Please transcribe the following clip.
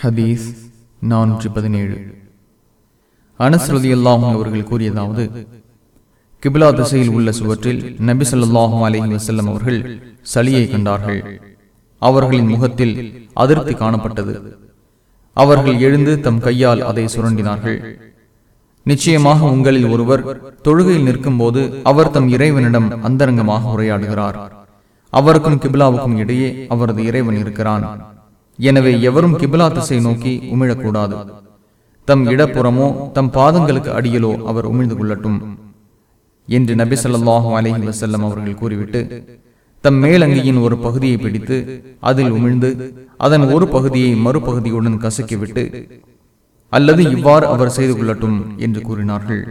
ஹதீஸ் நானூற்றி பதினேழு அனஸ்ருதி அல்லாஹும் அவர்கள் கூறியதாவது கிபிலா திசையில் உள்ள சுவற்றில் நபி சொல்லாஹும் அலைஹி வசல்லம் அவர்கள் சளியை கண்டார்கள். அவர்களின் முகத்தில் அதிருப்தி காணப்பட்டது. அவர்கள் எழுந்து தம் கையால் அதை சுரண்டினார்கள். நிச்சயமாக உங்களில் ஒருவர் தொழுகையில் நிற்கும் போது அவர் தம் இறைவனிடம் அந்தரங்கமாக உரையாடுகிறார். அவருக்கும் கிபிலாவுக்கும் இடையே அவரது இறைவன் இருக்கிறான். எனவே எவரும் கிபிலா திசை நோக்கி உமிழக்கூடாது. தம் இடப்புறமோ தம் பாதங்களுக்கு அடியிலோ அவர் உமிழ்ந்து கொள்ளட்டும். என்று நபி ஸல்லல்லாஹு அலைஹி வஸல்லம் அவர்கள் கூறிவிட்டு தம் மேலங்கியின் ஒரு பகுதியை பிடித்து அதில் உமிழ்ந்து அதன் ஒரு பகுதியை மறுபகுதியுடன் கசக்கிவிட்டு அல்லது இவ்வாறு அவர் செய்து கொள்ளட்டும் என்று கூறினார்கள்.